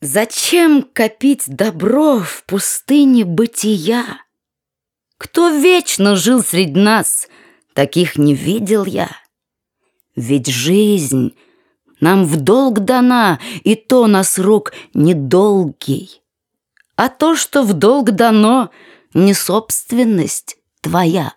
Зачем копить добро в пустыне бытия? Кто вечно жил среди нас, таких не видел я. Ведь жизнь нам в долг дана, и то на срок недолгий. А то, что в долг дано, не собственность твоя.